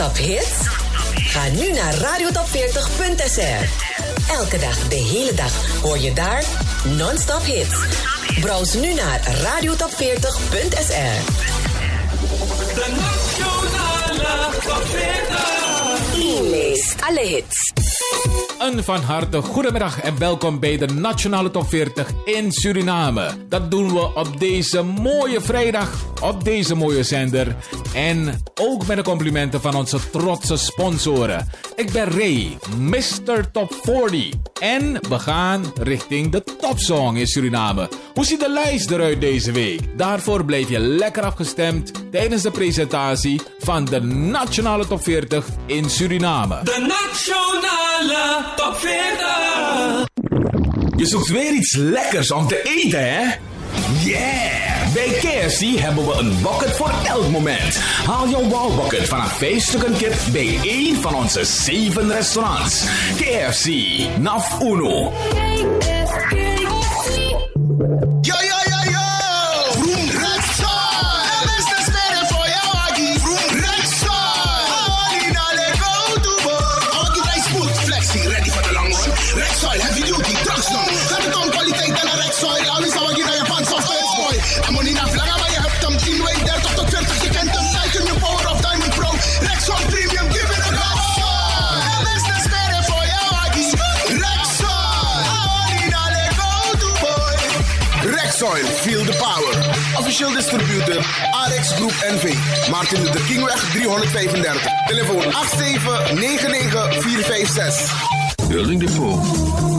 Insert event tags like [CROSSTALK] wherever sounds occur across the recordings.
non-stop hits? Ga nu naar radiotop40.sr. Elke dag, de hele dag, hoor je daar non-stop hits. Browse nu naar radiotop40.sr. De Nationale Top 40. E-lijst, alle hits. Een van harte goedemiddag en welkom bij de Nationale Top 40 in Suriname. Dat doen we op deze mooie vrijdag, op deze mooie zender. En ook met de complimenten van onze trotse sponsoren. Ik ben Ray, Mr. Top 40. En we gaan richting de topsong in Suriname. Hoe ziet de lijst eruit deze week? Daarvoor blijf je lekker afgestemd tijdens de presentatie van de Nationale Top 40 in Suriname. De Nationale Top 40. Je zoekt weer iets lekkers om te eten, hè? Yeah! Bij KFC hebben we een bucket voor elk moment. Haal jouw wow bucket vanaf 5 stukken kip bij één van onze 7 restaurants. KFC, Naf Uno. Yo, the power. Officieel distributor RX Group NV. Martin Luther Kingweg 335. Telefoon 8799-456. Building Depot.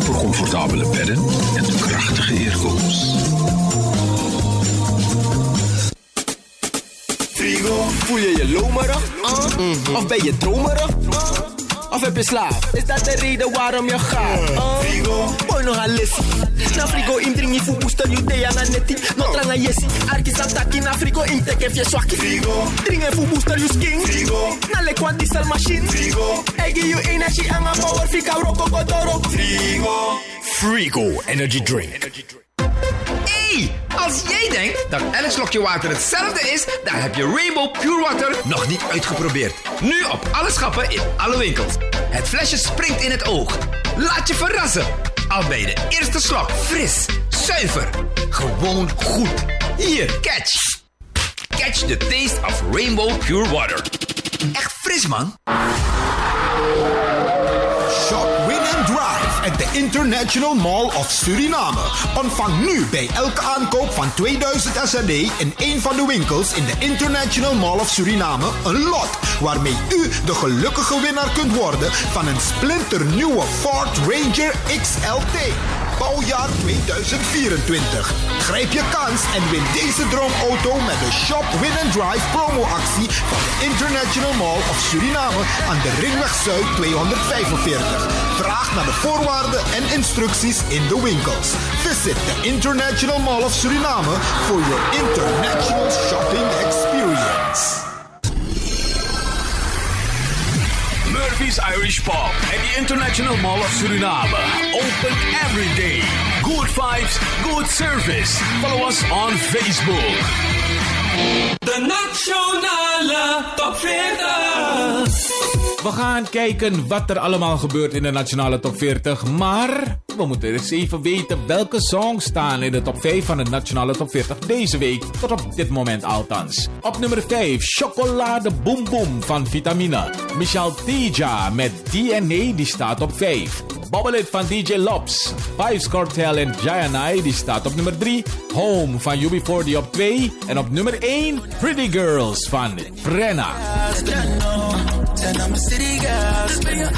Voor comfortabele bedden en krachtige airco's. Voel je je lomerig? Uh? Of ben je dromerig? Uh? Of heb je slaap? Is dat de reden waarom je gaat? Uh? Boy nog aan lissie. Na frigo in dringi fu booster you day aan netti. No tranga yesi. Arki sataki na frigo in tekef je swakkie. Drink fu booster you skin. Na le kwa diesel machine. Egi you energy aan a power fika roko kodoro. Frigo Energy Drink. Hey, als jij denkt dat elk slokje water hetzelfde is, dan heb je Rainbow Pure Water nog niet uitgeprobeerd. Nu op alle schappen in alle winkels. Het flesje springt in het oog. Laat je verrassen. Al bij de eerste slok fris, zuiver, gewoon goed. Hier, catch. Catch the taste of Rainbow Pure Water. Echt fris, man. Shop Win and Drive at the International Mall of Suriname. Ontvang nu bij elke aankoop van 2000 SRD in een van de winkels in de International Mall of Suriname een lot waarmee u de gelukkige winnaar kunt worden van een splinternieuwe Ford Ranger XLT. Bouwjaar 2024. Grijp je kans en win deze droomauto met de Shop Win and Drive promoactie van de International Mall of Suriname aan de Ringweg Zuid 245. Vraag naar de voorwaarden en instructies in de winkels. Visit the International Mall of Suriname for your international shopping experience. Murphy's Irish Pub at the International Mall of Suriname. Open every day. Good vibes, good service. Follow us on Facebook. De Nationale Top 40. We gaan kijken wat er allemaal gebeurt in de Nationale Top 40. Maar we moeten eens even weten welke songs staan in de top 5 van de Nationale Top 40 deze week. Tot op dit moment althans. Op nummer 5, Chocolade Boom Boom van Vitamine. Michel Tija met DNA die staat op 5. Bubble It van DJ Lops. Vibes Cartel en Gianai die staat op nummer 3. Home van UB40 op 2. En op nummer 1, Pretty Girls van Frenna.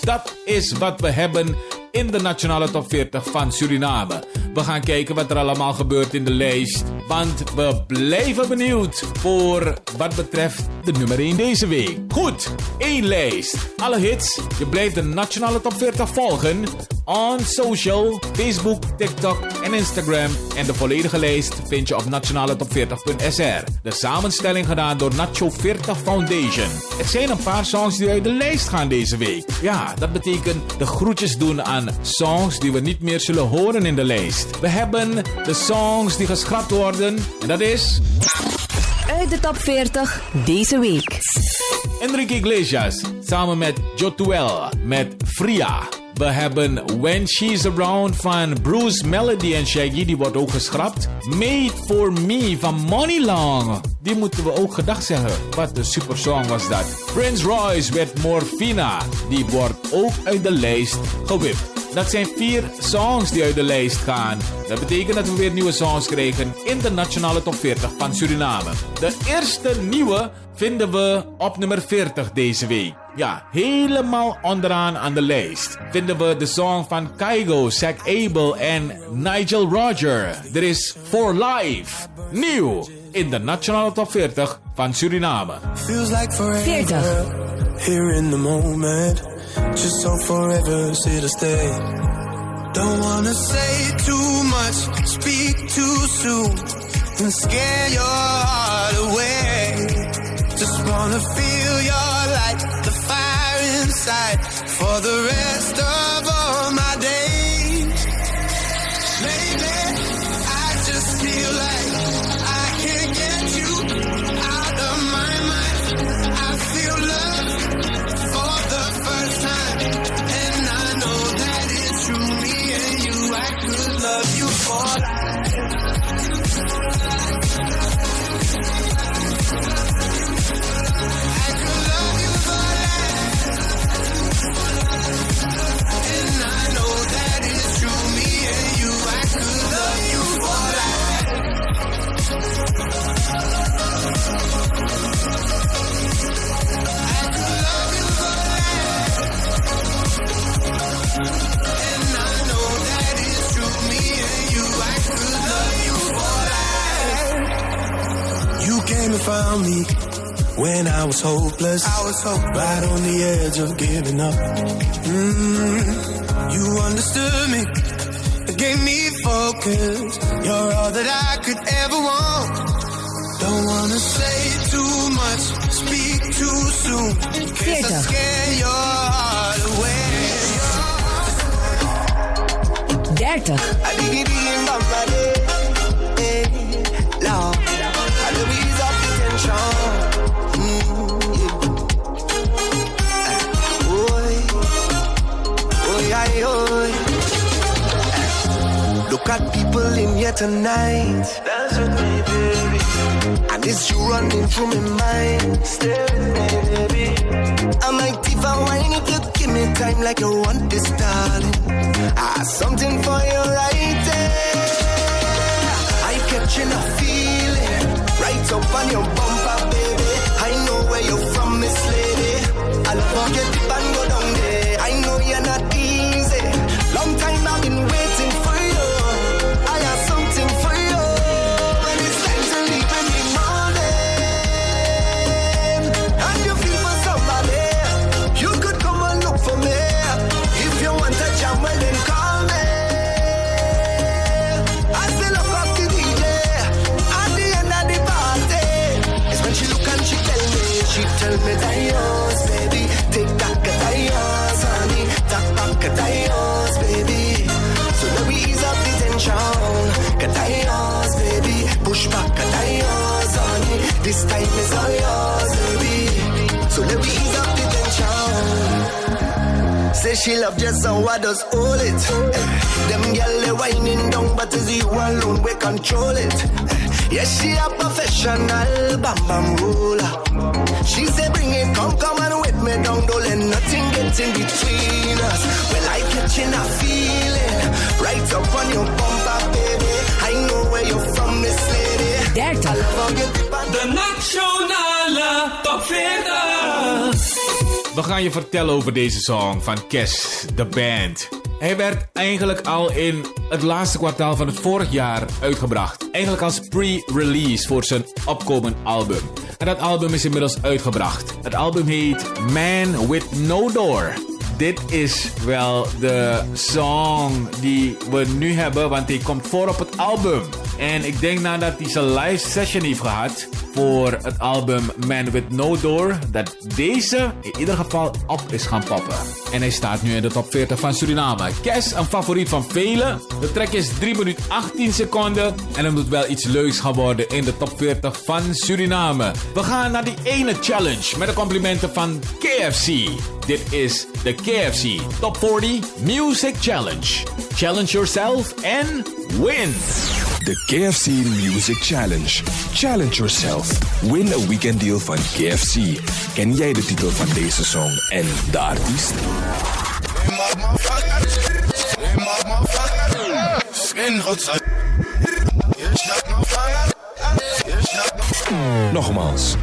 Dat is wat we hebben in de Nationale Top 40 van Suriname. We gaan kijken wat er allemaal gebeurt in de lijst Want we blijven benieuwd voor wat betreft de nummer 1 deze week. Goed, één lijst. Alle hits. Je blijft de Nationale Top 40 volgen. On social, Facebook, TikTok en Instagram. En de volledige lijst vind je op nationaletop40.sr. De samenstelling gedaan door Nacho 40 Foundation. Het zijn een paar songs die uit de lijst gaan deze week. Ja, dat betekent de groetjes doen aan songs die we niet meer zullen horen in de lijst. We hebben de songs die geschrapt worden. En dat is... Uit de top 40 deze week. Enrique Iglesias samen met Jotuel met Fria. We hebben When She's Around van Bruce Melody en Shaggy, die wordt ook geschrapt. Made for Me van Money Long. Die moeten we ook gedag zeggen. Wat een super song was dat. Prince Royce met Morfina. Die wordt ook uit de lijst gewipt. Dat zijn vier songs die uit de lijst gaan. Dat betekent dat we weer nieuwe songs krijgen in de nationale top 40 van Suriname. De eerste nieuwe vinden we op nummer 40 deze week. Ja, helemaal onderaan aan de lijst vinden we de song van Kygo, Zach Abel en Nigel Roger. Er is For Life, nieuw in de nationale top 40 van Suriname. Feels like forever. 40. Here in the moment. Just so forever here to stay. Don't wanna say too much, speak too soon, and scare your heart away. Just wanna feel your light, the fire inside, for the rest of all my hopeless. I was hopeless. Right on the edge of giving up. Mm, you understood me. It gave me focus. You're all that I could ever want. Don't wanna say too much, speak too soon. In case I scare your heart away. 30. Here tonight. Dance with me, baby. And it's you running through my mind. Stay with me, baby. I might even whine if you give me time like you want this, darling. Ah, something for you right there. I catching a feeling right up on your bumper, baby. I know where you're from, Miss Lady. I'll forget it and go down there. I know you're not easy. Long time she love just how I does hold it. Them gyal they whining down, but it's you alone we control it. Yes, she a professional bam bam roller. She say bring it, come come and wet me down, don't let nothing get in between us. Well I catching a feeling right up on your bumper, baby. I know where you're from, Miss Lady. 30. I love how you dip and De Nationale Top 40. We gaan je vertellen over deze song van Kes, de band. Hij werd eigenlijk al in het laatste kwartaal van het vorig jaar uitgebracht. Eigenlijk als pre-release voor zijn opkomend album. En dat album is inmiddels uitgebracht. Het album heet Man with No Door. Dit is wel de song die we nu hebben, want die komt voor op het album. En ik denk nadat hij zijn live session heeft gehad voor het album Man with No Door, dat deze in ieder geval op is gaan poppen. En hij staat nu in de top 40 van Suriname. Kes, een favoriet van velen. De track is 3 minuten 18 seconden. En het moet wel iets leuks gaan worden in de top 40 van Suriname. We gaan naar die ene challenge met de complimenten van KFC. Dit is de KFC Top 40 Music Challenge. Challenge yourself and win. The KFC Music Challenge. Challenge yourself. Win a weekend deal van KFC. Ken jij de titel van deze song en de artiest? Nogmaals.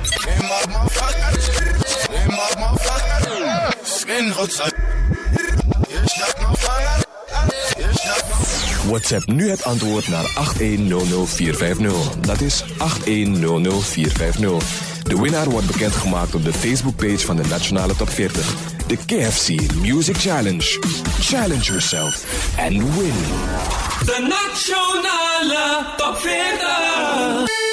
WhatsApp nu het antwoord naar 8100450. Dat is 8100450. De winnaar wordt bekendgemaakt op de Facebookpage van de Nationale Top 40. De KFC Music Challenge. Challenge yourself and win. De Nationale Top 40.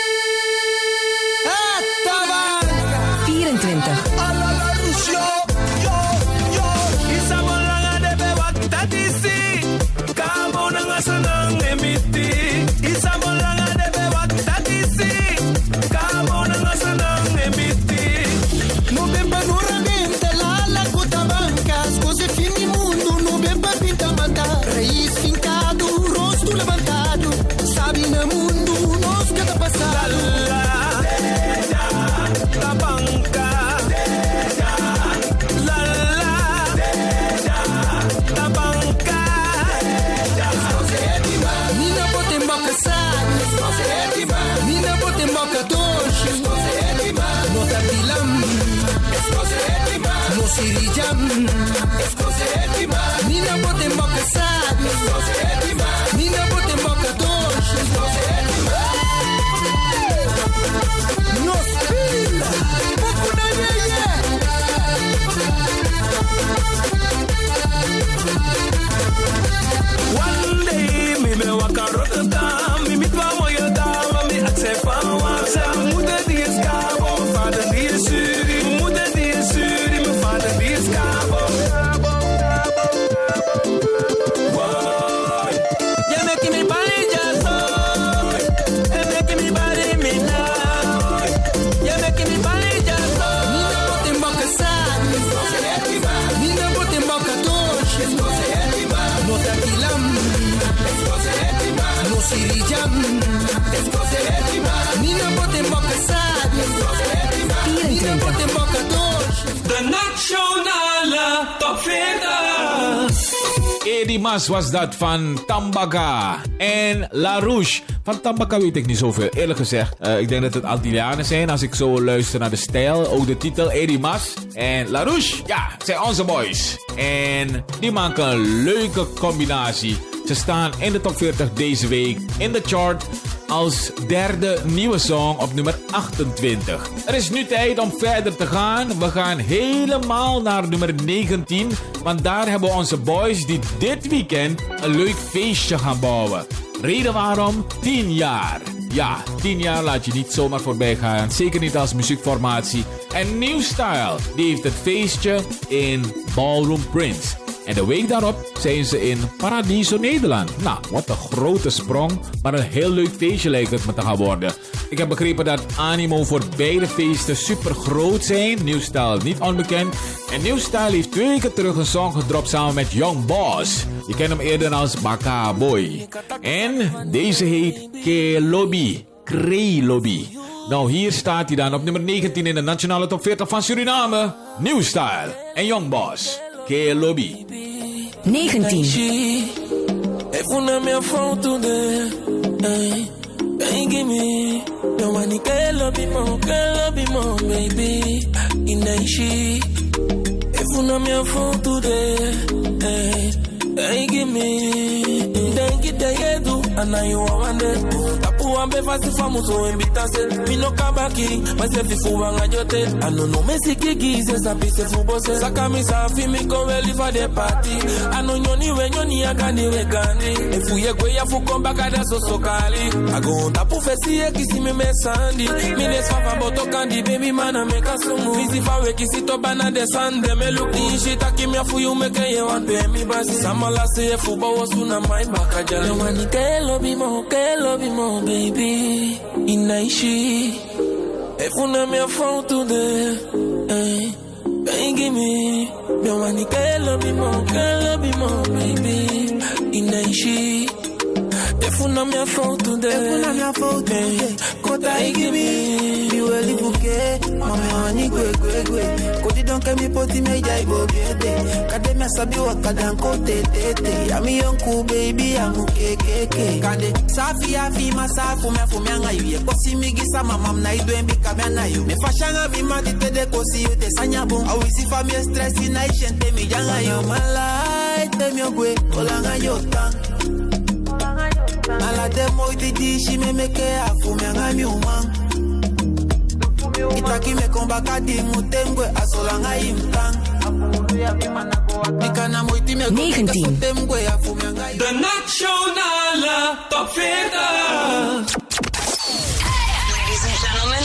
Was dat van Tambaga. En La Rouge. Van Tambaga weet ik niet zoveel, eerlijk gezegd. Eh, ik denk dat het Antillianen zijn als ik zo luister naar de stijl. Ook de titel Eddie Mas. En La Rouge, ja, zijn onze boys. En die maken een leuke combinatie. Ze staan in de top 40 deze week in de chart als derde nieuwe song op nummer 28. Er is nu tijd om verder te gaan. We gaan helemaal naar nummer 19. Want daar hebben we onze boys die dit weekend een leuk feestje gaan bouwen. Reden waarom? 10 jaar. Ja, 10 jaar laat je niet zomaar voorbij gaan. Zeker niet als muziekformatie. En New Style, die heeft het feestje in Ballroom Prince. En de week daarop zijn ze in Paradiso, Nederland. Nou, wat een grote sprong. Maar een heel leuk feestje lijkt het me te gaan worden. Ik heb begrepen dat animo voor beide feesten super groot zijn. New Style niet onbekend. En New Style heeft twee weken terug een song gedropt samen met Young Boss. Je kent hem eerder als Baka Boy. En deze heet Ke Lobby. Kree Lobby. Nou, hier staat hij dan op nummer 19 in de nationale top 40 van Suriname. New en Young Boss. Ke Lobby. 19. If una me phone today, hey, hey, give me no money, can love me more, can love me more, baby. In the she, if una me phone today, hey, Hey, give me. Then get the yedu. And now you want it. Fou an be fasi fwa moutou en bitasel Mi nou kabaki, mwen se fi fou an anyotel Anon nou men si ki gize, sa pi se fou bose Saka mi sa fi mi kowe li fa de pati Anon nyoni we nyoni a gani we gani E fou ye kwe ya fou kon baka da so so kali Ago on ta pou fesi e kisi me me sandi Mi ne fa fa boto kandi, baby man a me kasumu Mi si fa we kisi to bana de sande me luku Ni ishi taki mi a fou yu ye wan pe mi basi Sama la se e fou ba wosu na mai baka jale Yo wani ke lo bimo, ke lo bimo, baby. Inaishi. Efuna me phone today. Hey, hey, give me. Me wani ke lobi mo, ke lobi mo baby. Inaishi. Efuna me phone today. Efuna me phone today. Kota igimi. Biweli buke, mami wani gwe gwe gwe. Kodi don ke mi poti me jai go biede. Kade me sabi wa kadan ko te te te. Ami yonku baby amu ke ke ke. Kade safi afi masafu me fu me anga yu. Kosi mi gisa mamam na idu embi kame na yu. Me fashanga mi mati te de kosi yu te sanya bon. Awisi fa mi stress ina ishente mi janga yu. Light te mi ogwe, olanga yo tang. Ala de moi di di shi me meke afu me anga mi umang. Itaki me komba kadi mutengwe asolanga imtang. Ikana moiti me 19. temgwe afu me anga De Nationale Top 40. Ladies and gentlemen.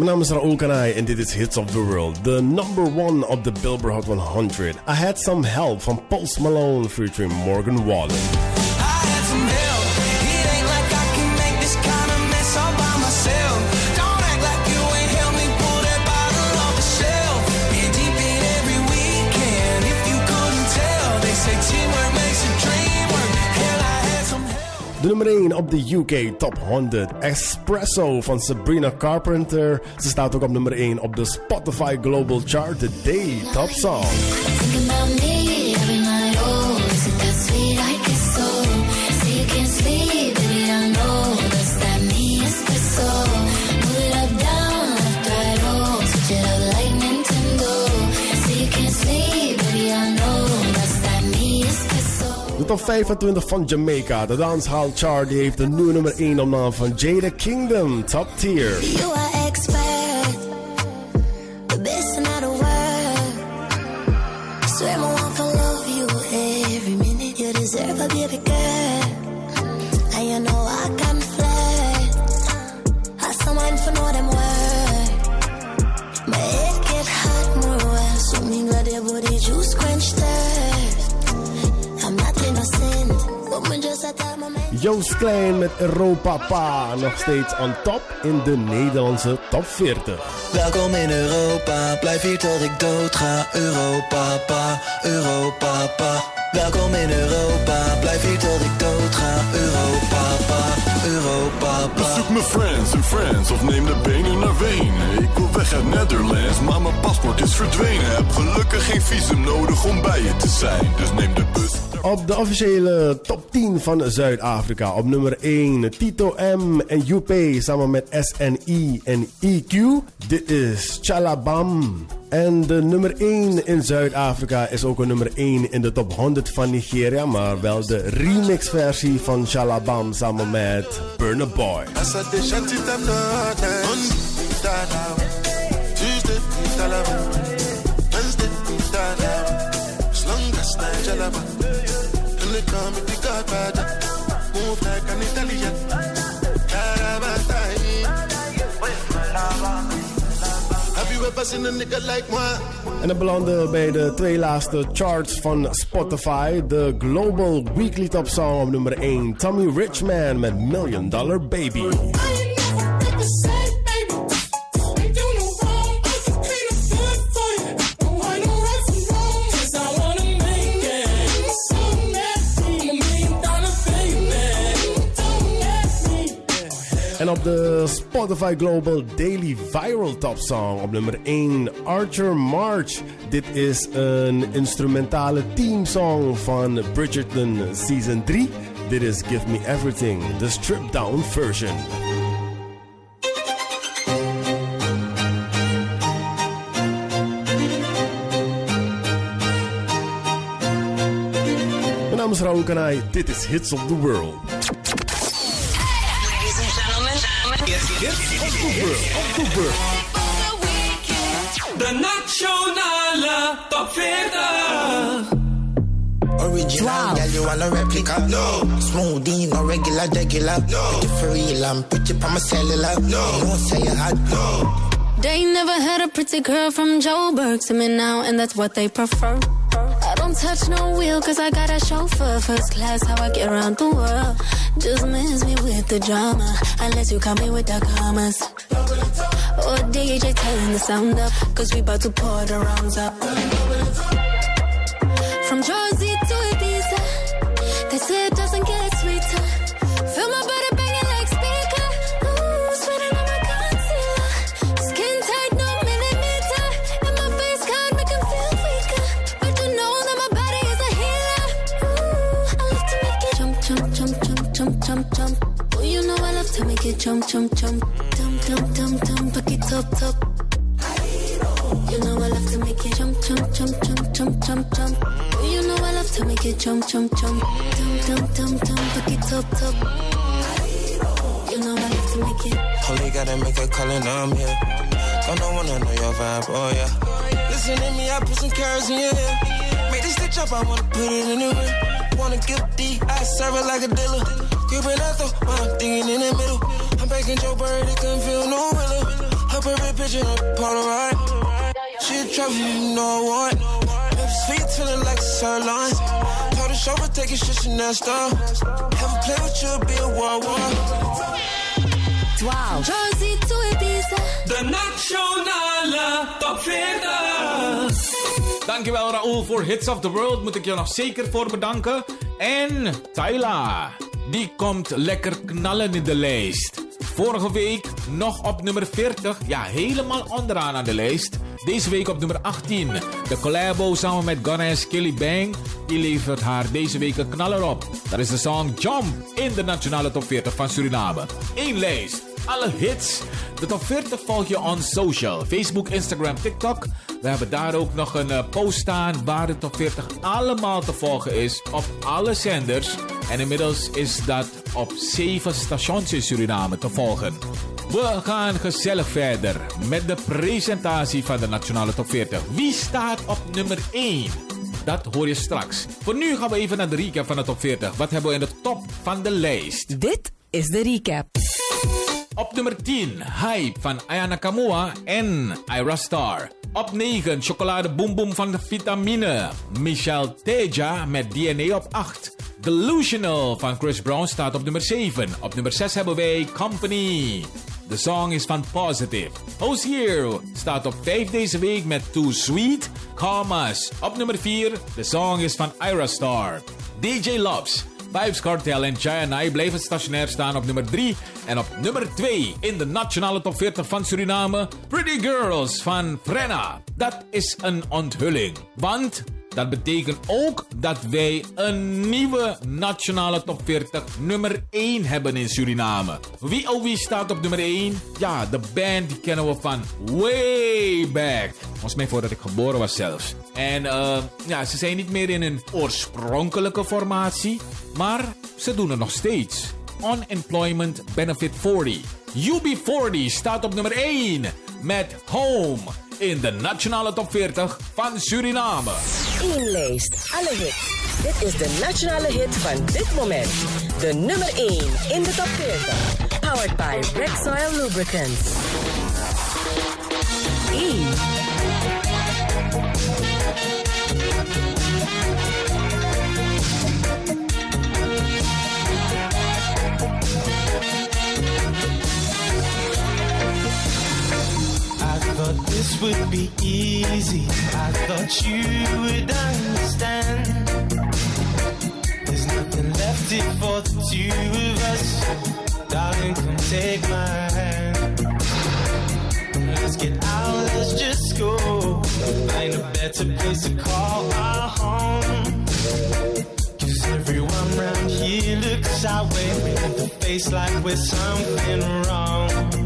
Mijn naam is Raoul Kanai en dit is Hits of the World, the number one of the Billboard Hot 100. I had some help from Post Malone featuring Morgan Wallen. De nummer 1 op de UK Top 100, Espresso van Sabrina Carpenter. Ze staat ook op nummer 1 op de Spotify Global Chart, The Day Top Song. Top 25 van Jamaica, de dancehall chart, die heeft een nieuwe nummer 1 op naam van Jada Kingdom, Top Tier. You are expert, the best in the world. Swear my one for love you every minute. You deserve a baby girl, and you know I can flirt. I someone for know them word. My head get more well, so me glad your body juice quench Joost Klein met Europa Pa, nog steeds on top in de Nederlandse top 40. Welkom in Europa, blijf hier tot ik dood ga. Europa, pa, Europa, pa. Welkom in Europa, blijf hier tot ik dood ga. Europa, pa, Europa, pa. Bezoek mijn friends en friends of neem de benen naar Wenen. Ik wil weg uit Netherlands, maar mijn paspoort is verdwenen. Heb gelukkig geen visum nodig om bij je te zijn. Dus neem de bus. Op de officiële top 10 van Zuid-Afrika. Op nummer 1 Tito M en UP samen met SNI en EQ. Dit is Chalabam. En de nummer 1 in Zuid-Afrika is ook een nummer 1 in de top 100 van Nigeria. Maar wel de remixversie van Chalabam samen met Burna Boy. And they call me the godfather. Move like an Italian. En dat belandde bij de twee laatste charts van Spotify. De Global Weekly Top Song op nummer 1. Tommy Richman met Million Dollar Baby. En op de Spotify Global Daily Viral Top Song op nummer 1 Archer March. Dit is een instrumentale teamsong van Bridgerton Season 3. Dit is Give Me Everything, de stripped down version. Mijn naam is Raoul Kanai, dit is Hits of the World. Hits of the the world. De Nationale Top 40. Original, girl, you want a replica? No. Smoothie, no regular, regular. No. Pretty for real, I'm pretty pa my cellular. No. You won't say you hot. No. They never had a pretty girl from Joburg to me now, and that's what they prefer. Don't touch no wheel, cause I got a chauffeur. First class, how I get around the world. Just miss me with the drama, unless you come me with the commas. Oh, or DJ turn the sound up, cause we about to pour the rounds up. From Jersey to Ibiza, they say make it jump, jump, jump. Dum, dum, dum, dum, back it up, top. You know I love to make it jump, jump, jump, jump, jump, jump, jump. Oh, you know I love to make it jump, jump, jump. Dum, dum, dum, dum, back it up, top. You know I love to make it. Holy gotta make a call and I'm here. Don't know wanna know your vibe, oh yeah. Listen to me, I put some carrots in your ear. Make this stitch up, I wanna put it in the ring. Wanna give D, I serve it like a dealer. Out though, while I'm thinking in the middle. I'm baking Joe Bird, it couldn't feel no willow. Her perfect picture, no Polaroid. She. Lips sweet, feeling like a sirloin. Told the chauffeur, take your shit, Chanel store. Have a play with you, be a war war. Wow. Jersey to Ibiza. De Nationale Top 40. Dankjewel Raoul voor Hits of the World. Moet ik je nog zeker voor bedanken. En Tyla. Die komt lekker knallen in de lijst. Vorige week nog op nummer 40. Ja, helemaal onderaan aan de lijst. Deze week op nummer 18. De collabo samen met Gunna en Skilly Bang. Die levert haar deze week een knaller op. Dat is de song Jump in de nationale top 40 van Suriname. Eén lijst. Alle hits. De top 40 volg je on social. Facebook, Instagram, TikTok. We hebben daar ook nog een eh, post staan waar de top 40 allemaal te volgen is op alle zenders. En inmiddels is dat op 7 stations in Suriname te volgen. We gaan gezellig verder met de presentatie van de Nationale Top 40. Wie staat op nummer 1? Dat hoor je straks. Voor nu gaan we even naar de recap van de top 40. Wat hebben we in de top van de lijst? Dit is de recap. Op nummer 10, Hype van Ayana Kamua en Ira Star. Op 9, Chocolade Boom Boom van de Vitamine. Michelle Teja met DNA op 8. Delusional van Chris Brown staat op nummer 7. Op nummer 6 hebben wij Company. De song is van Positive. Who's Here staat op 5 deze week met Too Sweet. Calm Us. Op nummer 4, de song is van Ira Star. DJ Loves. Vibes Cartel en Chai blijven stationair staan op nummer 3. En op nummer 2 in de nationale top 40 van Suriname... Pretty Girls van Frenna. Dat is een onthulling. Want dat betekent ook dat wij een nieuwe nationale top 40 nummer 1 hebben in Suriname. Wie oh wie staat op nummer 1? Ja, de band die kennen we van way back. Volgens mij voordat ik geboren was zelfs. En eh, ja, ze zijn niet meer in hun oorspronkelijke formatie, maar ze doen het nog steeds. Unemployment Benefit 40. UB40 staat op nummer 1 met Home in de nationale top 40 van Suriname. Eén lijst, alle hits. Dit is de nationale hit van dit moment. De nummer 1 in de top 40. Powered by Rexoil Lubricants. 1. Thought this would be easy. I thought you would understand. There's nothing left here for the two of us. Darling, come take my hand. Let's get out, let's just go. Find a better place to call our home. Cause everyone around here looks our way with a face like we're something wrong.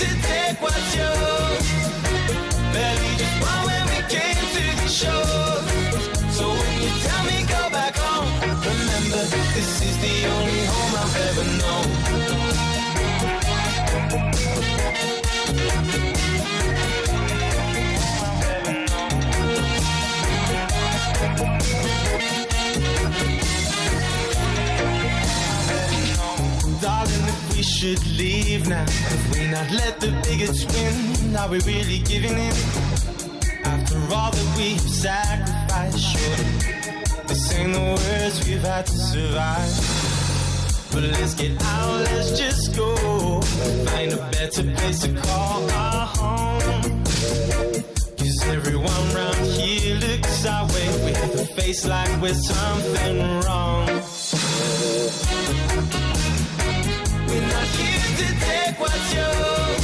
to take what's yours. Barely just one when we came to the shore. So when you tell me go back home, remember this is the only home I've ever known. Just leave now? If we not let the bigots win, are we really giving in? After all that we've sacrificed, sure, this ain't the words we've had to survive. But let's get out, let's just go. Find a better place to call our home. Cause everyone round here looks our way. We have a face like we're something wrong. What's yours.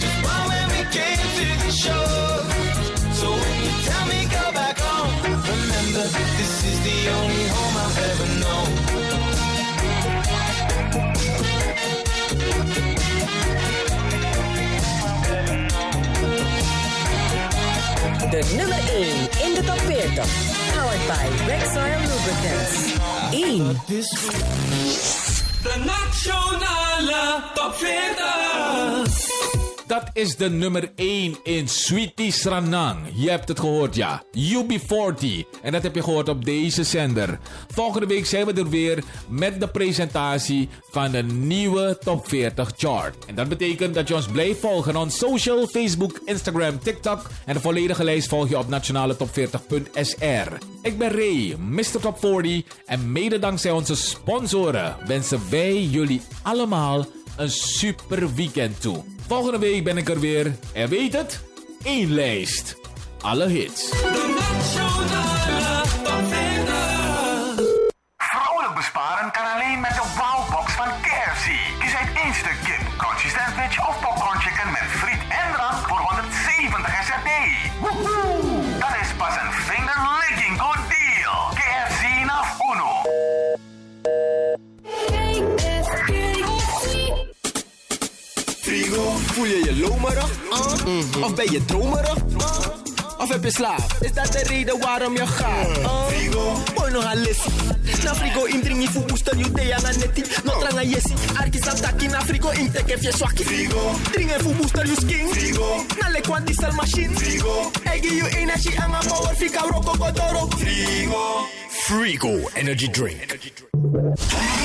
Just when we came to the show. So when you tell me go back home, remember this is the only home I've ever known. De nummer 1 in de top 40. Powered by Rexoil Lubricants. 1. De nationale top 40. Dat is de nummer 1 in Sweetie Sranang. Je hebt het gehoord, ja. UB40. En dat heb je gehoord op deze zender. Volgende week zijn we er weer met de presentatie van de nieuwe Top 40 chart. En dat betekent dat je ons blijft volgen op social, Facebook, Instagram, TikTok. En de volledige lijst volg je op nationaletop40.sr. Ik ben Ray, Mr. Top 40. En mede dankzij onze sponsoren wensen wij jullie allemaal een super weekend toe. Volgende week ben ik er weer. En weet het? één lijst. Alle hits. Vrolijk besparen kan alleen met de Wowbox van KFC. Kies uit één stuk kip, sandwich of popcorn voel je je lomerig? Uh? Of ben je dromerig? Uh? Of heb je slaap? Is dat de reden waarom je gaat? Uh? Frigo, boy een. Na frigo im dringi fu booster you day aan netti. No tranga yesi, arki sa taki na frigo im teke fje swaki. Frigo, dringi fu booster you skin. Frigo, na le kwa diesel machine. Frigo, egi you energy anga power fika roko kodoro. Frigo. Frigo Energy Drink. Take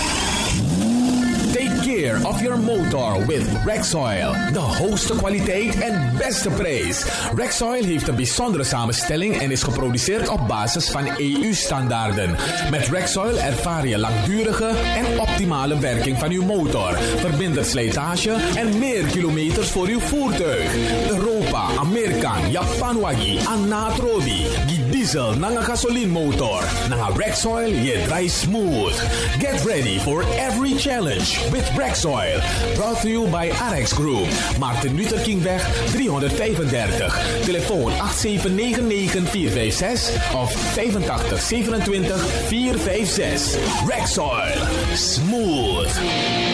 of your motor with Rexoil. De hoogste kwaliteit en beste prijs. Rexoil heeft een bijzondere samenstelling en is geproduceerd op basis van EU-standaarden. Met Rexoil ervaar je langdurige en optimale werking van uw motor. Vermindert slijtage en meer kilometers voor uw voertuig. Europa, Amerika, Japan wagi, Anatrobi, diesel nanga gasoline motor. Nanga Rexoil je draai smooth. Get ready for every challenge with Rexoil. Brought to you by RX Group. Maarten Luther Kingweg 335. Telefoon 8799456 of 8527 Rexoil. Smooth.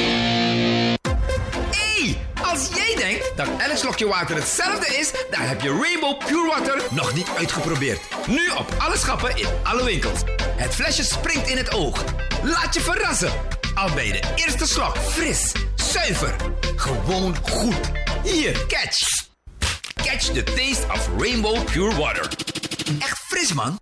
Dat elk slokje water hetzelfde is, dan heb je Rainbow Pure Water nog niet uitgeprobeerd. Nu op alle schappen in alle winkels. Het flesje springt in het oog. Laat je verrassen. Al bij de eerste slok fris, zuiver, gewoon goed. Hier, catch. Catch the taste of Rainbow Pure Water. Echt fris, man.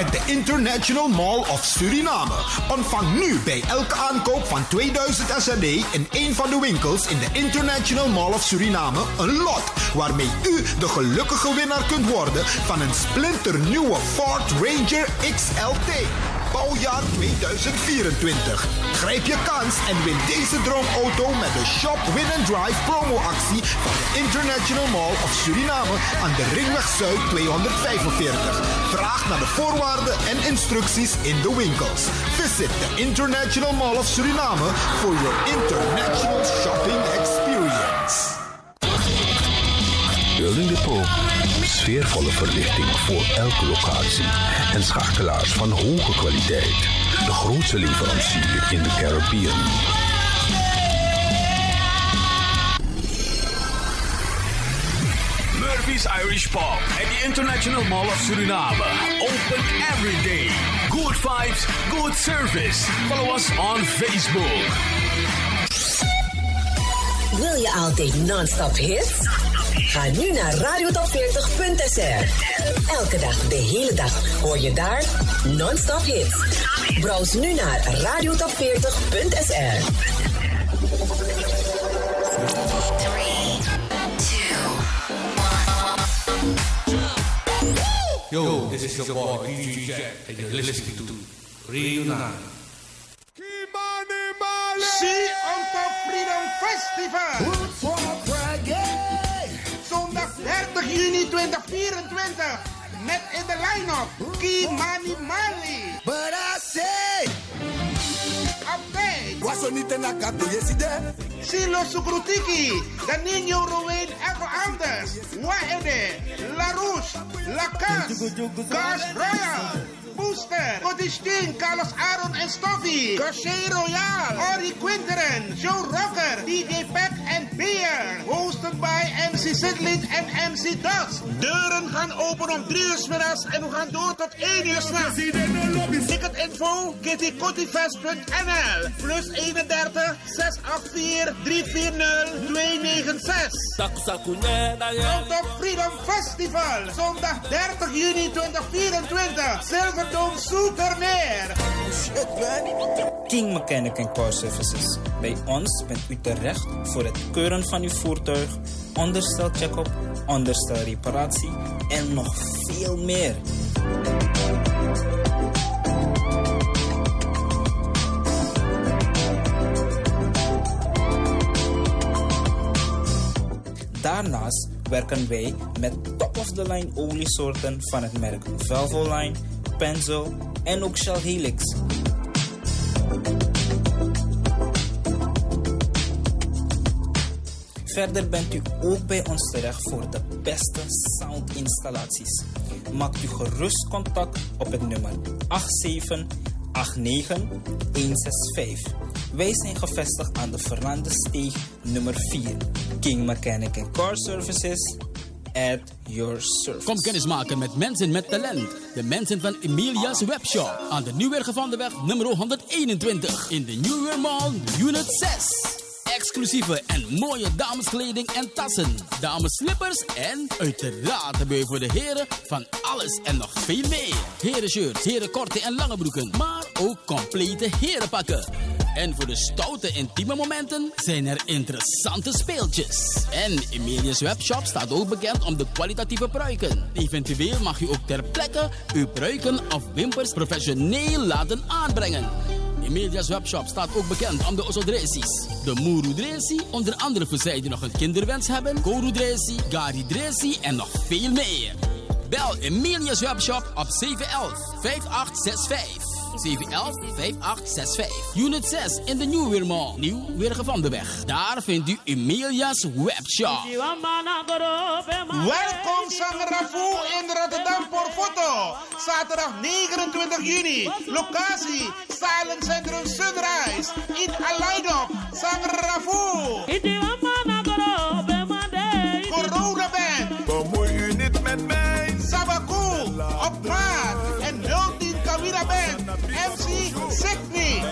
At the International Mall of Suriname. Ontvang nu bij elke aankoop van 2000 SRD in een van de winkels in de International Mall of Suriname een lot waarmee u de gelukkige winnaar kunt worden van een splinternieuwe Ford Ranger XLT. Bouwjaar 2024. Grijp je kans en win deze droomauto met de Shop Win and Drive promoactie van de International Mall of Suriname aan de Ringweg Zuid 245. Vraag naar de voorwaarden en instructies in de winkels. Visit the International Mall of Suriname for your international shopping experience. Building Depot. Sfeervolle verlichting voor elke locatie. En schakelaars van hoge kwaliteit. De grootste leverancier in de Caribbean. Murphy's Irish Pub at the International Mall of Suriname. Open every day. Good vibes, good service. Follow us on Facebook. Wil je altijd non-stop hits? Ga nu naar radiotop40.sr. Elke dag, de hele dag, hoor je daar non-stop hits. Browse nu naar radiotop40.sr. Yo, this is your boy DJ Jack, and you're listening to Reunion. See on Top Freedom Festival. Zondag 30 juni 2024. Met in de line-up Kimani Mali. But I say, Update. waso ni tena kato yeside. Silo Sukrutiki, Danilo Ruin Echo Anders, Waede, La Rouge, La Cas, Gas Royal, Booster, Codistin, Carlos Aaron en Stoffy, Cachet Royal, Ori Quinteren, Joe Rocker, DJ Pack en Beer. Hosted by MC Sidlin en MC Das. Deuren gaan open om 3 uur 's middags en we gaan door tot 1 uur s'nachts. Ticket info, kittycotyfest.nl plus 31 684 340 296. Komt op Freedom Festival, zondag 30 juni 2024, Silverdome Soetermeer. King Mechanic Car Services. Bij ons bent u terecht voor het keuren van uw voertuig, onderstel check-up, onderstel reparatie en nog veel meer. Daarnaast werken wij met top-of-the-line oliesoorten van het merk Valvoline, Penzo en ook Shell Helix. Verder bent u ook bij ons terecht voor de beste soundinstallaties. Maakt u gerust contact op het nummer 8789165. Wij zijn gevestigd aan de Verlande Steeg nummer 4. King Mechanic Car Services at your service. Kom kennismaken met mensen met talent. De mensen van Emilia's Webshop. Aan de Nieuwerge van de Weg nummer 121. In de New Year Mall, unit 6. Exclusieve en mooie dameskleding en tassen. Damesslippers en uiteraard hebben voor de heren van alles en nog veel meer. Herenshirts, heren korte en lange broeken. Maar ook complete herenpakken. En voor de stoute intieme momenten zijn er interessante speeltjes. En Emilia's Webshop staat ook bekend om de kwalitatieve pruiken. Eventueel mag u ook ter plekke uw pruiken of wimpers professioneel laten aanbrengen. Emilia's Webshop staat ook bekend om de Osodresis. De Muru Dresi, onder andere voor zij die nog een kinderwens hebben. Koru Dresi, Gari Dresi en nog veel meer. Bel Emilia's Webshop op 711-5865. 711-5865. Unit 6 in de Nieuw Mall. Nieuw Weergevandeweg. Daar vindt u Emilia's Webshop. Welkom Sangrafu in Rotterdam voor foto. Zaterdag 29 juni. Locatie Salencentrum Sunrise. In Alaidop. Sangrafu. Sydney.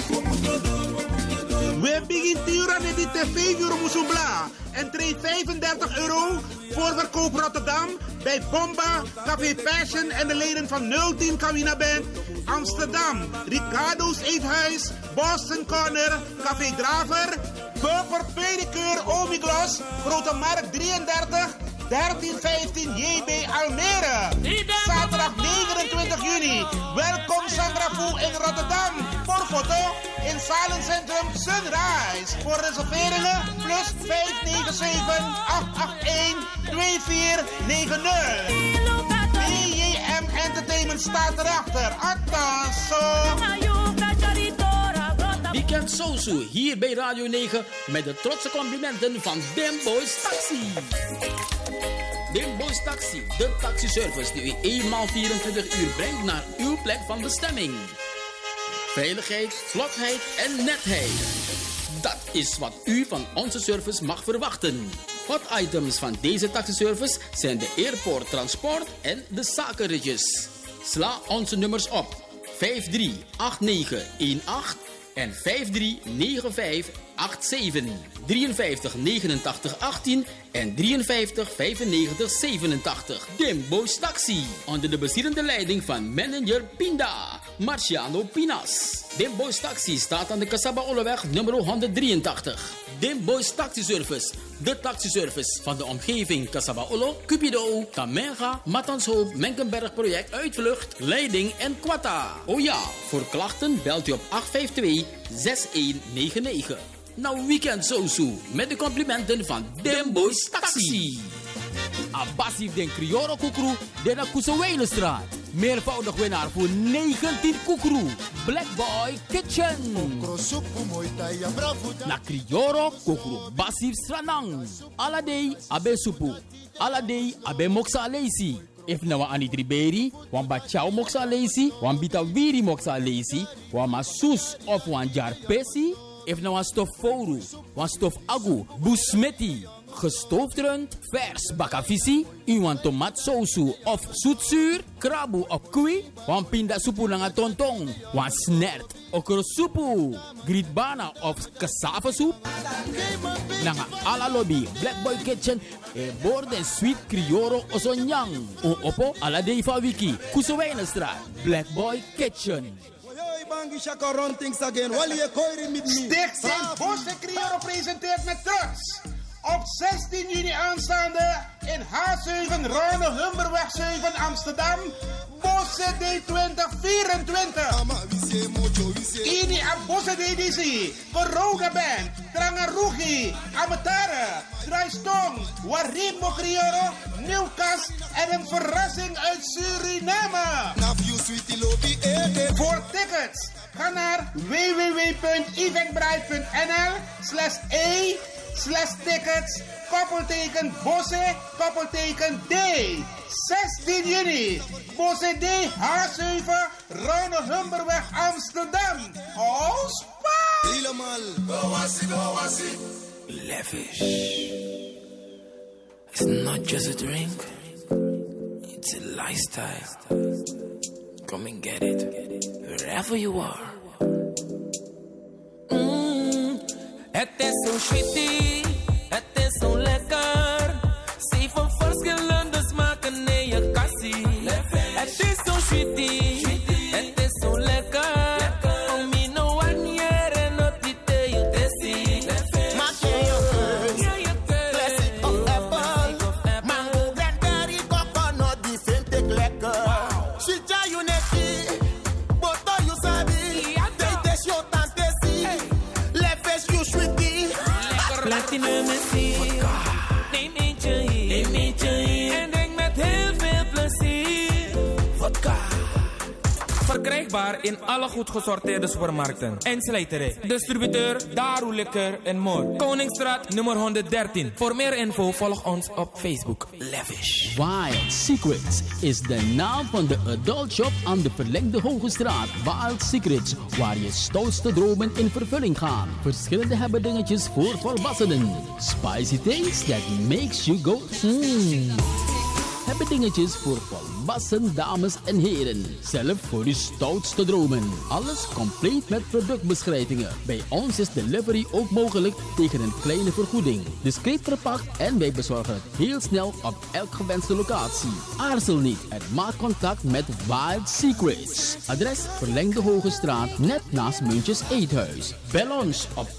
We beginnen met de TV Euro Musubla. Entree 35 euro voor verkoop Rotterdam bij Bomba, Café Passion en de leden van 010 Kawina Band. Amsterdam, Ricardo's Eethuis, Boston Corner, Café Draver, Purper Pedicure Omiglos, Grote Markt 33, 1315 JB Almere. Zaterdag 29 juni. Welkom Sangrafu in Rotterdam. Voor foto in Salencentrum Sunrise. Voor reserveringen plus 597 881 2490. DJM Entertainment staat erachter. Attenso. Weekend Sosu hier bij Radio 9 met de trotse complimenten van Bimbo's Taxi. Bimbo's Taxi, de taxiservice die u eenmaal 24 uur brengt naar uw plek van bestemming. Veiligheid, vlotheid en netheid. Dat is wat u van onze service mag verwachten. Hot items van deze taxiservice zijn de airport transport en de zakenritjes. Sla onze nummers op 538918 en 539587. 53 89 18 en 53 95 87. Dimbo's Taxi. Onder de besierende leiding van manager Pinda, Marciano Pinas. Dimboys Taxi staat aan de Casaba Olleweg nummer 183. Dimboys Taxi Service. De taxiservice van de omgeving Casaba Ollo, Cupido, Tamenga, Mattanshoop, Menkenberg project, Uitvlucht, Leiding en Quatta. Oh ja, voor klachten belt u op 852-6199. Nou weekend zo met de complimenten van Dimboys Taxi. Abbasif den Crioro Kukru, de na. Meervoudig winnaar voor 19 Kukru. Black Boy Kitchen. Na Crioro Kukru Basif Stranang. Aladei Abe Supu. Aladei Abe Moksa Lazy. If na wa ani triberi, wan ba chow moksa lazy, wan bita wiri moksa lazy, wan of wan jar pesi, if na wan stof foru, wan stof agu, busmeti, gestoofd rund, vers bakavisi, iwan tomat sosu of zoetzuur, krabu of kui, wan pinda supu nanga tontong, wan snert, okro supu, gritbana of cassava soep, nanga ala lobby, black boy kitchen, e borden sweet crioro osonyang, o opo ala de fa wiki, kusowijnenstraat, black boy kitchen. Bangi Shaka run things again. Koiri mit me. Stichting Bosse Crioro presenteert met trots. Op 16 juni aanstaande in H7 Rone Humberweg 7 Amsterdam. Bosse D 2024. Ini a Bosse D Corona Band. Trangarugi. Amatara. Draaistong. Warimbo Crioro. Nieuwkast. En een verrassing uit Suriname. Voor tickets. Ga naar www.eventbrite.nl slash e slash tickets koppelteken Bosse koppelteken D. 16 juni. Bosse D H7 Ronde Humberweg Amsterdam. Oh, spa! Helemaal. Lavish. It's not just a drink, it's a lifestyle. Come and get it wherever you are. Mm, het is zo sweetie, het is zo lekker. Zeven verschillende smaken in je kassie. Het is zo sweetie, In alle goed gesorteerde supermarkten en slijterij. Distributeur Daru Liquor en More. Koningsstraat nummer 113. Voor meer info volg ons op Facebook. Lavish. Wild Secrets is de naam van de adult shop aan de verlengde Hoge Straat. Wild Secrets, waar je stoutste dromen in vervulling gaan. Verschillende hebben dingetjes voor volwassenen. Spicy things that makes you go hmm. Hebben dingetjes voor volwassen dames en heren. Zelf voor je stoutste dromen. Alles compleet met productbeschrijvingen. Bij ons is delivery ook mogelijk tegen een kleine vergoeding. Discreet verpakt en wij bezorgen het heel snel op elk gewenste locatie. Aarzel niet en maak contact met Wild Secrets. Adres Verlengde Hoge Straat, net naast Muntjes Eethuis. Bel ons op 885-9110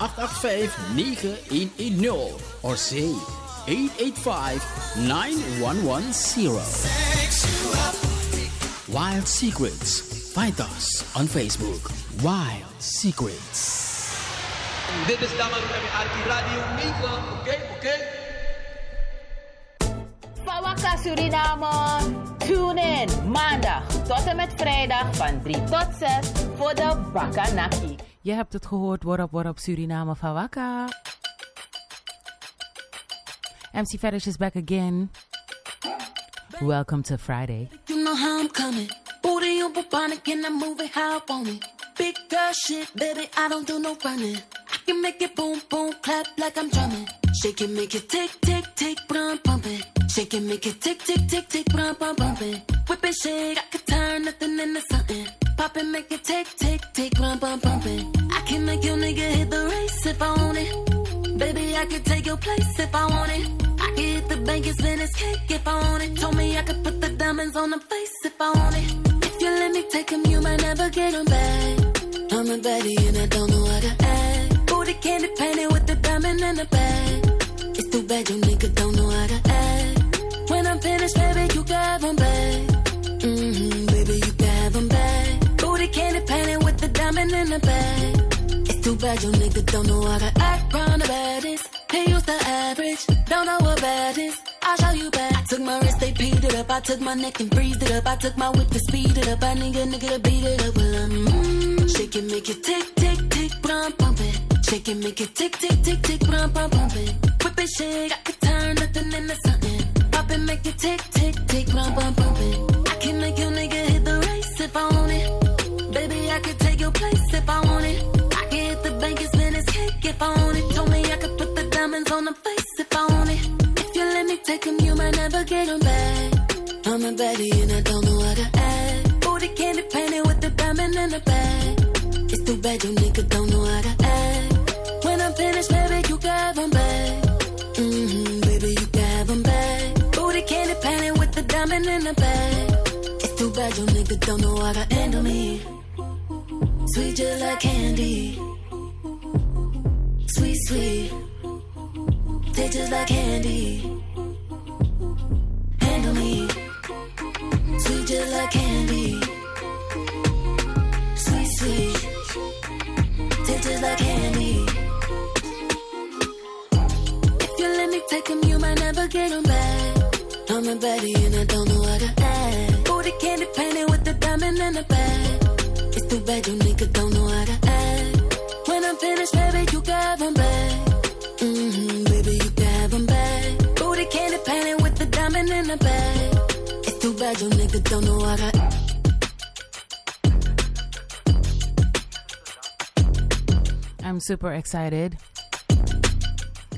of say 885-9110. Wild Secrets. Find us on Facebook. Wild Secrets. Dit is Daman Arki Radio 9. Oké, oké. Fawaka Suriname. Tune in maandag tot en met vrijdag van 3 tot 6 voor de Bakanaki. Je hebt het gehoord, Worop Worop Suriname Fawaka. MC Fetish is back again. Welcome to Friday. You know how I'm coming. Booty on bubonic and I move it how I want it. Big girl shit, baby, I don't do no running. I can make it boom, boom, clap like I'm drumming. Shake it, make it tick, tick, tick, brum, pump it. Shake it, make it tick, tick, tick, tick, bum, bump it. Whip it, shake, I can turn nothing into something. Pop it, make it tick, tick, tick, bum, bump it. I can make your nigga hit the race if I want it. Baby, I could take your place if I want it. I can hit the bank and spend his cake if I want it. Told me I could put the diamonds on the face if I want it. If you let me take take 'em, you might never get get 'em back. I'm a baddie and I don't know how to act. Booty candy painted with the diamond in the bag. It's too bad your nigga don't know how to act. When I'm finished, baby, you can have 'em back. Mm-hmm, baby, you can have 'em back. Booty candy painted with the diamond in the bag. It's too bad your nigga don't know how to act. Round the baddest. He used to average. Don't know what bad is. I'll show you. I took my wrist, they beat it up. I took my neck and freezed it up. I took my whip to speed it up. I nigga, nigga to beat it up. Well, I'm mm, shake it, make it tick, tick, tick, brum, pump it. Shake it, make it tick, tick, tick, tick, brum, brum, pump it. Whip it, shake, I could turn nothing into something. Pop it, make it tick, tick, tick, brum, brum, pump it. I can make your nigga hit the race if I want it. Baby, I could take your place if I want it. If I want it. Told me I could put the diamonds on the face if I want it. If you let me take 'em, you might never get 'em back. I'm a baddie and I don't know how to act. Booty candy painted with the diamond in the bag. It's too bad your nigga don't know how to act. When I'm finished, baby, you can have 'em back. Mm-hmm, baby, you can have 'em back. Booty candy painted with the diamond in the bag. It's too bad your nigga don't know how to handle me. Sweet just like candy. Sweet, sweet. Taste just like candy. Handle me. Sweet just like candy. Sweet, sweet. Taste just like candy. If you let me take 'em, you might never get 'em back. I'm a baddie and I don't know how to act. Booty candy painted with the diamond in the bag. It's too bad your nigga don't know how to act. I'm finished, baby, you can have 'em back. Mm-hmm, baby, you can have 'em back. Booty candy painted with the diamond in the bag. It's too bad nigga don't know I'm super excited.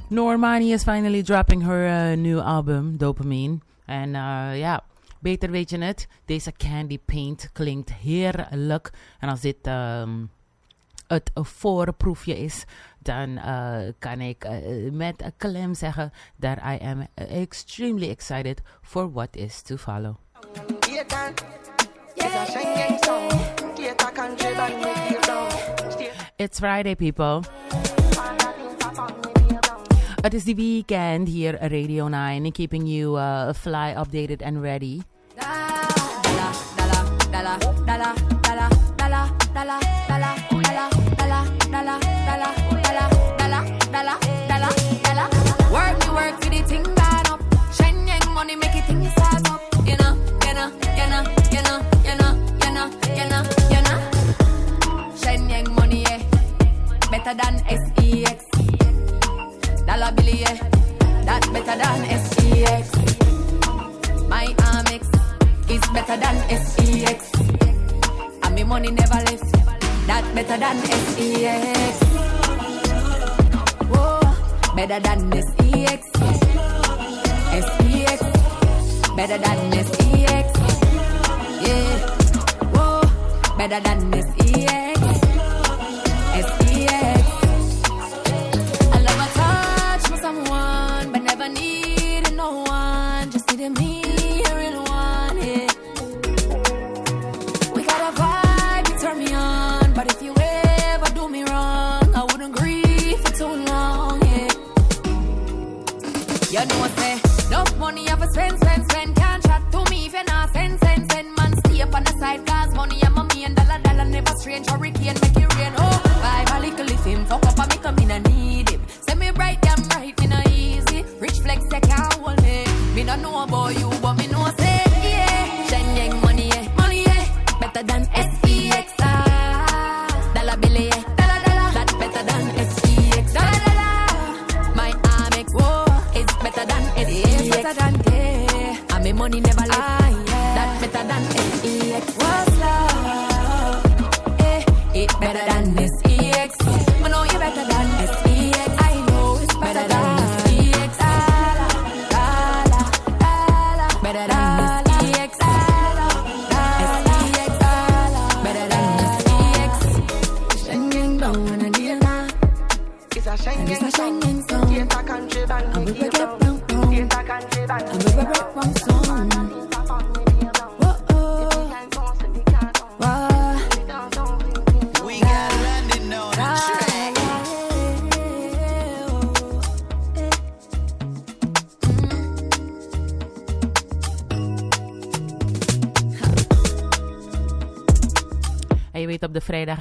Normani is finally dropping her uh, new album, Dopamine. En uh, ja, beter weet je het. Deze Candy Paint klinkt heerlijk. En als dit um, het voorproefje is, dan uh, kan ik uh, met een klem zeggen that I am extremely excited for what is to follow. It's Friday, people. Het is the weekend here at Radio 9, keeping you uh, fly, updated and ready. Work me work for the thing gone up. Money make it up. Money. Better than SEX. Dollar bill, yeah. That better than SEX. My Amex is better than SEX. And money never left. That better than SEX. Whoa, better than SEX. SEX, better than SEX. Yeah, whoa, better than SEX.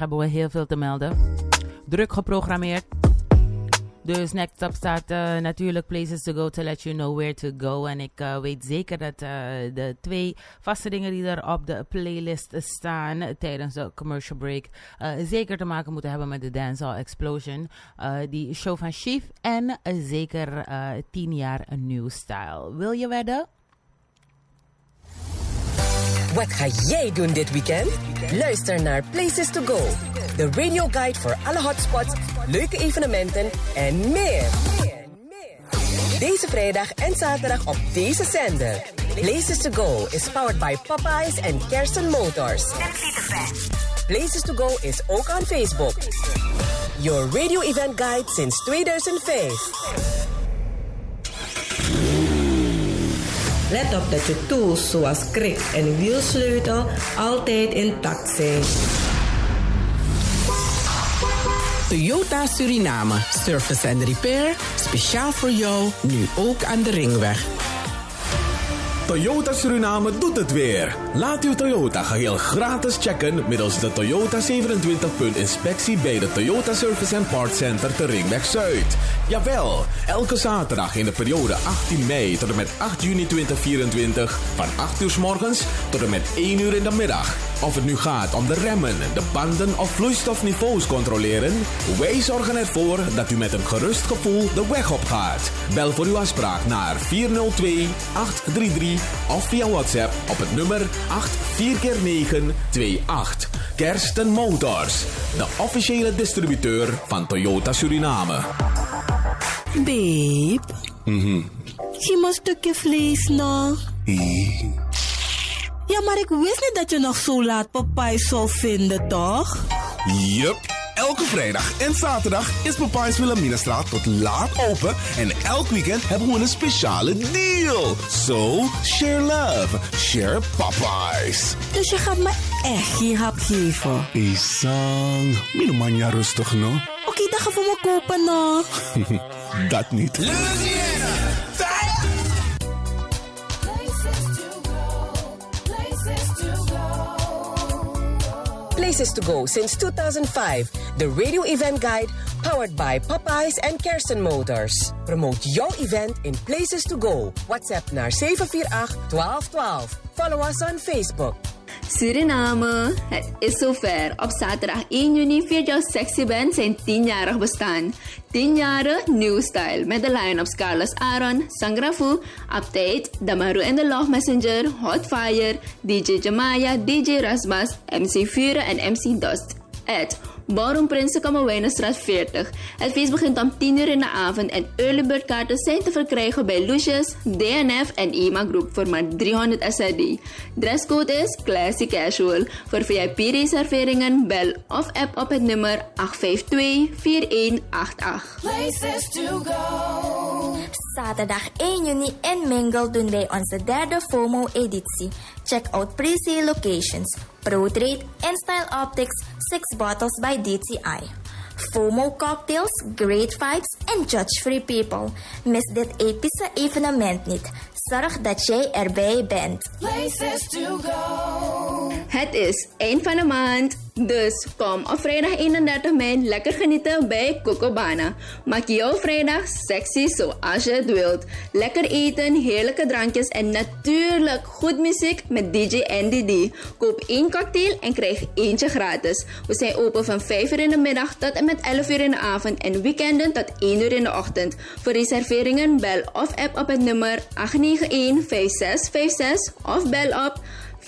Hebben we heel veel te melden. Druk geprogrammeerd. Dus next up staat uh, natuurlijk Places to Go to let you know where to go. En ik uh, weet zeker dat uh, de twee vaste dingen die er op de playlist staan tijdens de commercial break zeker te maken moeten hebben met de Dancehall Explosion. die show van Chief en zeker 10 jaar new style. Wil je wedden? Wat ga jij doen dit weekend? Luister naar Places to Go. De radio guide voor alle hotspots, leuke evenementen en meer. Deze vrijdag en zaterdag op deze zender. Places to Go is powered by Popeyes en Kersten Motors. Places to Go is ook aan Facebook. Your radio event guide sinds 2005. Let op dat je tools zoals krik en wielsleutel altijd intact zijn. Toyota Suriname. Service and repair. Speciaal voor jou. Nu ook aan de ringweg. Toyota Suriname doet het weer. Laat uw Toyota geheel gratis checken middels de Toyota 27-punt inspectie bij de Toyota Service and Parts Center te Ringweg Zuid. Jawel, elke zaterdag in de periode 18 mei tot en met 8 juni 2024 van 8 uur s morgens tot en met 1 uur in de middag. Of het nu gaat om de remmen, de banden of vloeistofniveaus controleren, wij zorgen ervoor dat u met een gerust gevoel de weg op gaat. Bel voor uw afspraak naar 402 833 of via WhatsApp op het nummer 84x928. Kersten Motors, de officiële distributeur van Toyota Suriname. Babe, Mhm. je moet een stukje vlees nog. Ja, maar ik wist niet dat je nog zo laat Popeye zou vinden, toch? Yup. Elke vrijdag en zaterdag is Popeyes Wilhelminastraat tot laat open. En elk weekend hebben we een speciale deal. So, share love. Share Popeyes. Dus je gaat me echt geen hap geven. Isang, mijn manja rustig no. Oké, dan gaan we me kopen nog. [LAUGHS] Dat niet. Places to Go since 2005. The radio event guide powered by Popeyes and Kersten Motors. Promote your event in Places to Go. WhatsApp naar 748 1212. Follow us on Facebook. Suriname, het is zover. Op zaterdag 1 juni viert jouw sexy band zijn 10-jarig bestaan. 10 jaren New Style met de line-ups Carlos Aaron, Sangrafu, Update, Damaru en de Love Messenger, Hotfire, DJ Jamaya, DJ Rasbas, MC Vuren en MC Dust. Ed. Ballroom Prinsen Kammerwijnenstraat 40. Het feest begint om 10 uur in de avond en early bird kaarten zijn te verkrijgen bij Lucius, DNF en IMA Groep voor maar 300 SRD. Dresscode is Classy Casual. Voor VIP-reserveringen bel of app op het nummer 852-4188. Places to go. Zaterdag 1 juni in Mingle doen wij onze derde FOMO-editie. Check out pre-sale locations, ProTrade en Style Optics 6 bottles by DTI. FOMO cocktails, great vibes en judge-free people. Mis dit epische evenement niet. Zorg dat jij erbij bent. Places to go. Het is eind van de maand, dus kom op vrijdag 31 mei lekker genieten bij Cocobana. Maak jouw vrijdag sexy zoals je het wilt. Lekker eten, heerlijke drankjes en natuurlijk goed muziek met DJ NDD. Koop één cocktail en krijg eentje gratis. We zijn open van 5 uur in de middag tot en met 11 uur in de avond en weekenden tot 1 uur in de ochtend. Voor reserveringen bel of app op het nummer 891-5656 of bel op 551-779.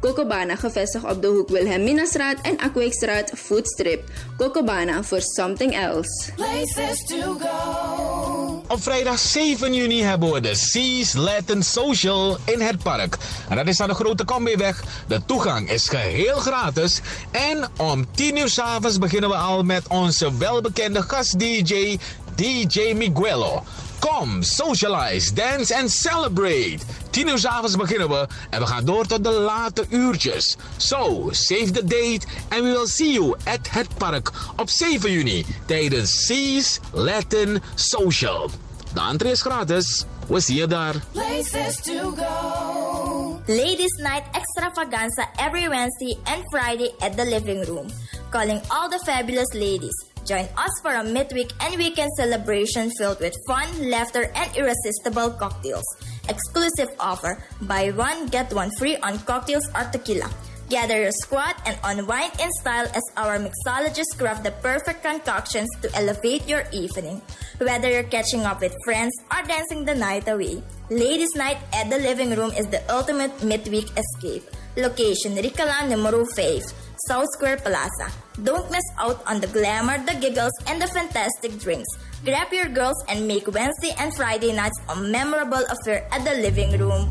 Kokobana gevestigd op de hoek Wilhelminastraat en Akweekstraat Foodstrip. Kokobana voor something else. Places to go. Op vrijdag 7 juni hebben we de Seas Latin Social in het park. En dat is aan de Grote Combiweg. De toegang is geheel gratis. En om 10 uur s'avonds beginnen we al met onze welbekende gast-DJ, DJ Miguelo. Kom, socialize, dance en celebrate. 10 uur s'avonds beginnen we en we gaan door tot de late uurtjes. So, save the date and we will see you at het park op 7 juni tijdens Seas Latin Social. De entree is gratis. We zien je daar. Places to go. Ladies Night Extravaganza every Wednesday and Friday at the living room. Calling all the fabulous ladies. Join us for a midweek and weekend celebration filled with fun, laughter, and irresistible cocktails. Exclusive offer buy one, get one free on cocktails or tequila. Gather your squad and unwind in style as our mixologists craft the perfect concoctions to elevate your evening. Whether you're catching up with friends or dancing the night away, Ladies Night at the Living Room is the ultimate midweek escape. Location Ricala numero 5, South Square Plaza. Don't miss out on the glamour, the giggles, and the fantastic drinks. Grab your girls and make Wednesday and Friday nights a memorable affair at the living room.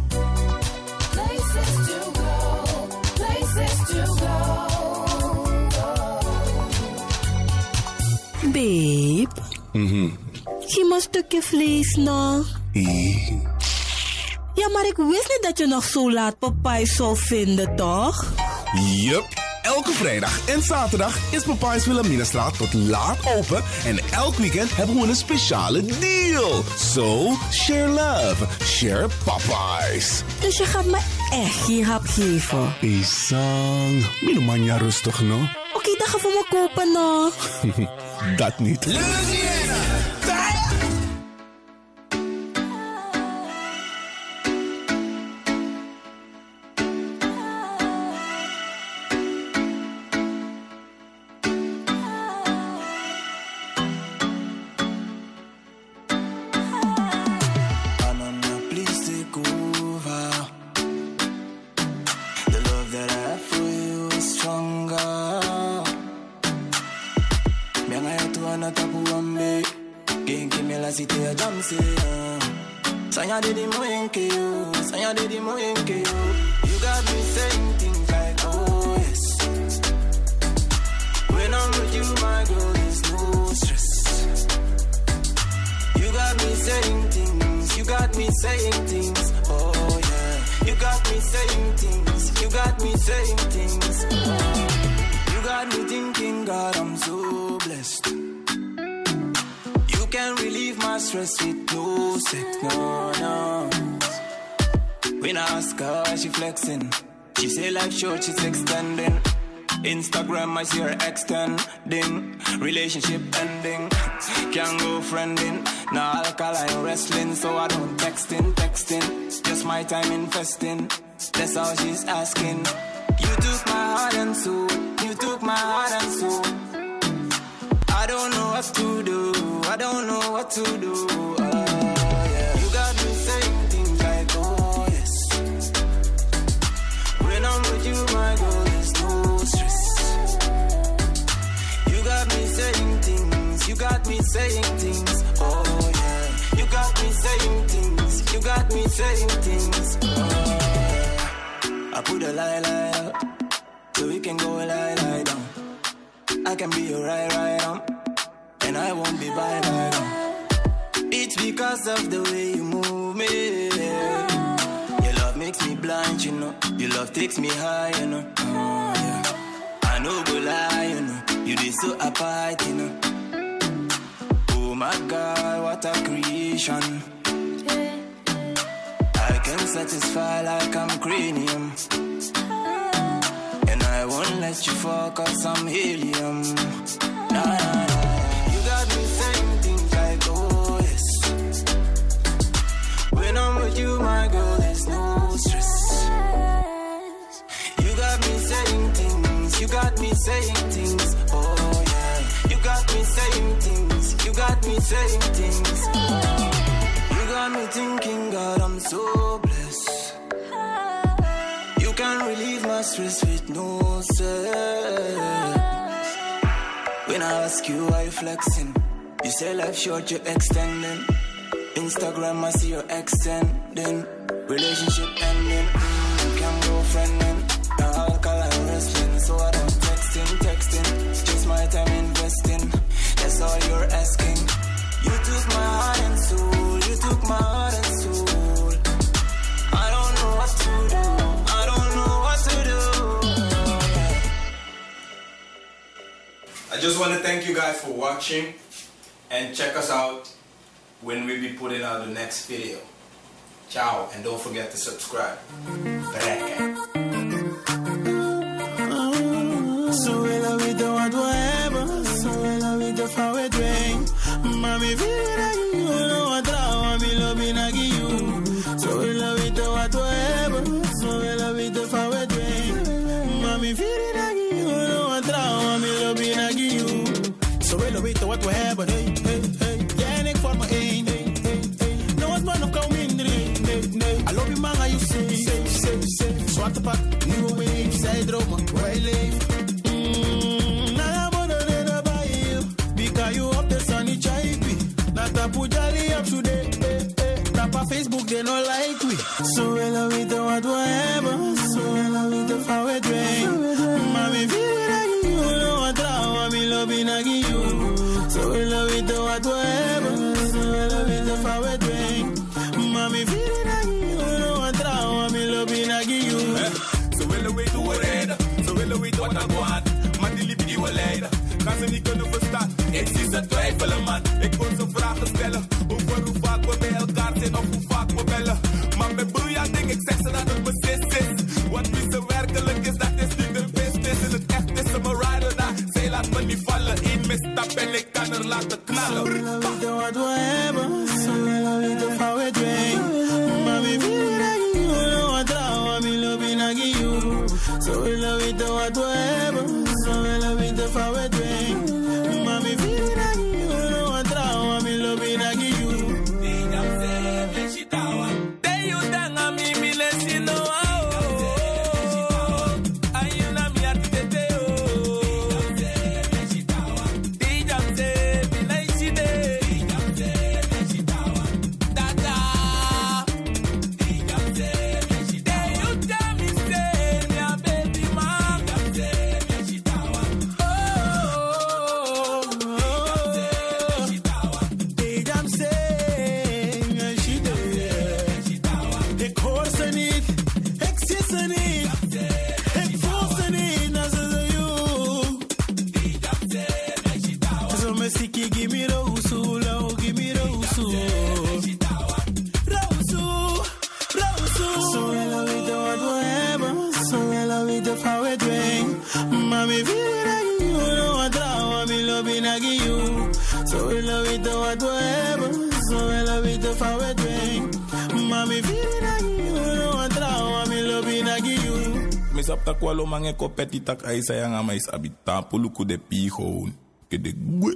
Places to go, places to go. Babe, Mhm. je maar een stukje vlees nog. Eh, Ja, maar ik wist niet dat je nog zo laat Popeye zou vinden, toch? Yup. Elke vrijdag en zaterdag is Popeyes Wilhelminastraat tot laat open. En elk weekend hebben we een speciale deal. So, share love. Share Popeyes. Dus je gaat me echt geen hap geven. Isang, minumanya rustig no. Oké, dan gaan we me kopen nog. [LAUGHS] Dat niet. She say life short, she's extending. Instagram, I see her extending. Relationship ending. Can't go friending. Now alkaline wrestling, so I don't texting, texting. Just my time investing. That's all she's asking. You took my heart and soul. You took my heart and soul. I don't know what to do. I don't know what to do. Oh, saying things, oh yeah. You got me saying things, you got me saying things, oh yeah. I put a lie, lie up, so we can go lie, lie down. I can be your right, right arm, and I won't be by bye down. It's because of the way you move me. Your love makes me blind, you know. Your love takes me high, you know. Oh, yeah. I know go lie, you know. You did so apart, you know. Oh my God, what a creation. I can satisfy like I'm cranium. And I won't let you fuck up some helium. Nah, nah, nah. You got me saying things like, oh yes. When I'm with you, my girl, there's no stress. You got me saying things, you got me saying things, me saying things. You got me thinking, God, I'm so blessed. You can relieve my stress with no sex. When I ask you why you flexing, you say life short, you're extending. Instagram, I see you're extending. Relationship ending. Mm, can go friending. Now alkaline wrestling, so I don't texting, texting. Just my time investing. That's all you're asking. Just want to thank you guys for watching and check us out when we be putting out the next video. Ciao, and don't forget to subscribe. Brekke. They no like we. So we we do what we have So we we do how we drink Mami feel it like you know what draw Me love in you So we we do what we have So we we do how we drink Mami feel it like you know what draw Me love in you Ze willen weten hoe we reden, ze willen weten wat er gaat. Maar die liefde die we leiden, gaan ze niet kunnen verstaan. Ik zie ze twijfelen man, ik wil Wat wie ze werkelijk is, dat is niet de business. In het echt is ze rider daar. Zij laat me niet vallen, in misstap en ik kan er laten knallen. Mis op tak walo mange kopeti tak ay sayang ama is abitan puluku de pi gewoon. Ke de gwe.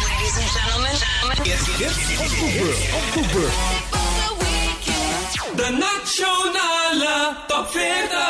Ladies and gentlemen, October, October. De Nationale Top 40.